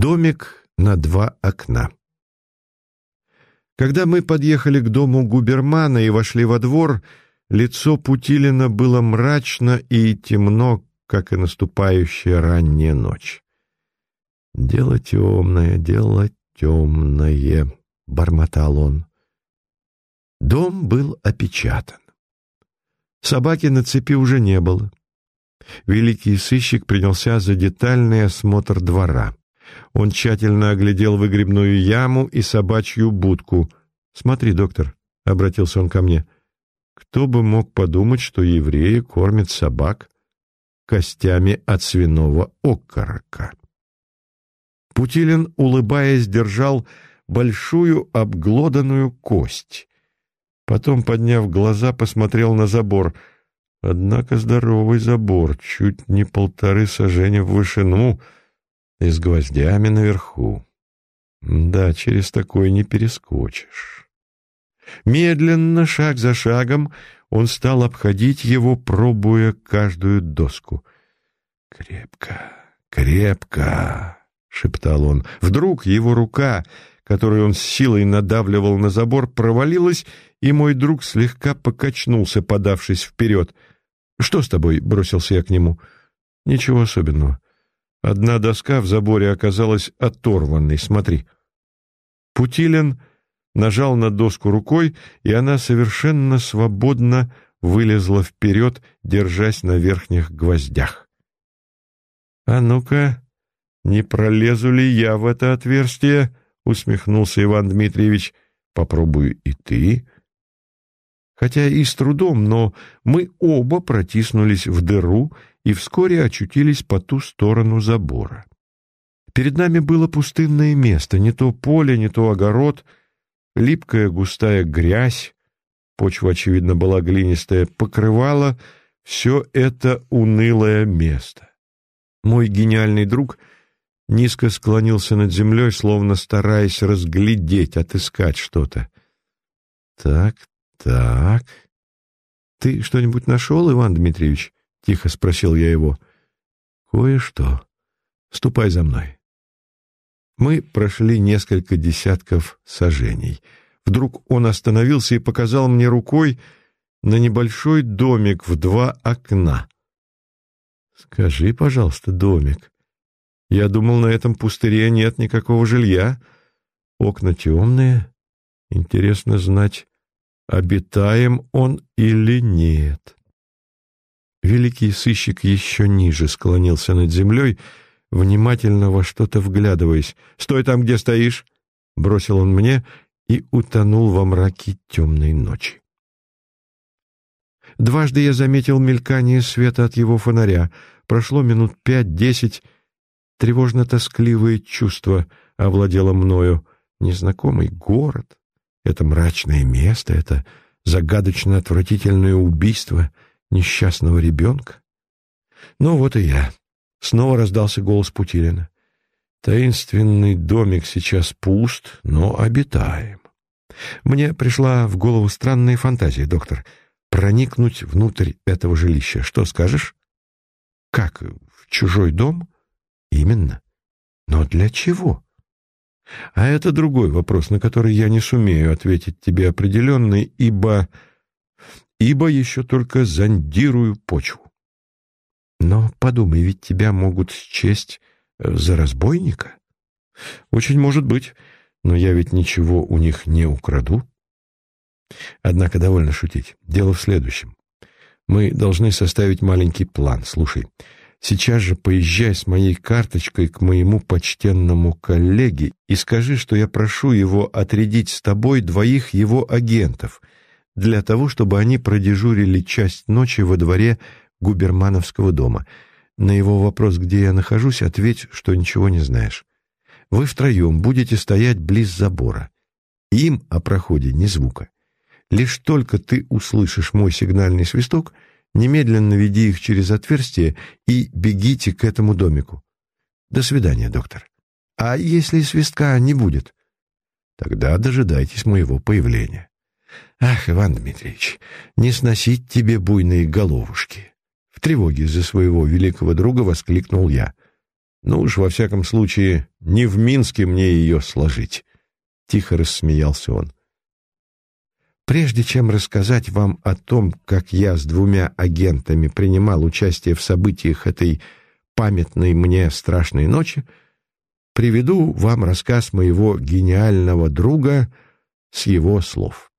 Домик на два окна. Когда мы подъехали к дому губермана и вошли во двор, лицо Путилина было мрачно и темно, как и наступающая ранняя ночь. «Дело темное, дело темное», — бормотал он. Дом был опечатан. Собаки на цепи уже не было. Великий сыщик принялся за детальный осмотр двора. Он тщательно оглядел выгребную яму и собачью будку. «Смотри, доктор», — обратился он ко мне, — «кто бы мог подумать, что евреи кормят собак костями от свиного окорока?» Путилин, улыбаясь, держал большую обглоданную кость. Потом, подняв глаза, посмотрел на забор. Однако здоровый забор, чуть не полторы сажения в вышину — и с гвоздями наверху. Да, через такое не перескочишь. Медленно, шаг за шагом, он стал обходить его, пробуя каждую доску. «Крепко, крепко!» — шептал он. Вдруг его рука, которую он с силой надавливал на забор, провалилась, и мой друг слегка покачнулся, подавшись вперед. «Что с тобой?» — бросился я к нему. «Ничего особенного. Одна доска в заборе оказалась оторванной, смотри. Путилин нажал на доску рукой, и она совершенно свободно вылезла вперед, держась на верхних гвоздях. «А ну-ка, не пролезу ли я в это отверстие?» — усмехнулся Иван Дмитриевич. «Попробую и ты». Хотя и с трудом, но мы оба протиснулись в дыру и вскоре очутились по ту сторону забора. Перед нами было пустынное место, не то поле, не то огород, липкая густая грязь, почва, очевидно, была глинистая, покрывала все это унылое место. Мой гениальный друг низко склонился над землей, словно стараясь разглядеть, отыскать что-то. «Так, так. Ты что-нибудь нашел, Иван Дмитриевич?» — тихо спросил я его. «Кое-что. Ступай за мной». Мы прошли несколько десятков сажений. Вдруг он остановился и показал мне рукой на небольшой домик в два окна. «Скажи, пожалуйста, домик. Я думал, на этом пустыре нет никакого жилья. Окна темные. Интересно знать, обитаем он или нет». Великий сыщик еще ниже склонился над землей, внимательно во что-то вглядываясь. «Стой там, где стоишь!» — бросил он мне и утонул во мраке темной ночи. Дважды я заметил мелькание света от его фонаря. Прошло минут пять-десять. Тревожно-тоскливое чувство овладело мною. Незнакомый город, это мрачное место, это загадочно-отвратительное убийство — несчастного ребенка. Ну вот и я. Снова раздался голос Путилина. Таинственный домик сейчас пуст, но обитаем. Мне пришла в голову странная фантазия, доктор. Проникнуть внутрь этого жилища. Что скажешь? Как? В чужой дом? Именно. Но для чего? А это другой вопрос, на который я не сумею ответить тебе определенно, ибо ибо еще только зондирую почву. Но подумай, ведь тебя могут счесть э, за разбойника. Очень может быть, но я ведь ничего у них не украду. Однако довольно шутить. Дело в следующем. Мы должны составить маленький план. Слушай, сейчас же поезжай с моей карточкой к моему почтенному коллеге и скажи, что я прошу его отрядить с тобой двоих его агентов — для того, чтобы они продежурили часть ночи во дворе губермановского дома. На его вопрос, где я нахожусь, ответь, что ничего не знаешь. Вы втроем будете стоять близ забора. Им о проходе ни звука. Лишь только ты услышишь мой сигнальный свисток, немедленно веди их через отверстие и бегите к этому домику. До свидания, доктор. А если свистка не будет? Тогда дожидайтесь моего появления. Ах, Иван Дмитриевич, не сносить тебе буйные головушки. В тревоге за своего великого друга воскликнул я. Ну уж, во всяком случае, не в Минске мне ее сложить. Тихо рассмеялся он. Прежде чем рассказать вам о том, как я с двумя агентами принимал участие в событиях этой памятной мне страшной ночи, приведу вам рассказ моего гениального друга с его слов.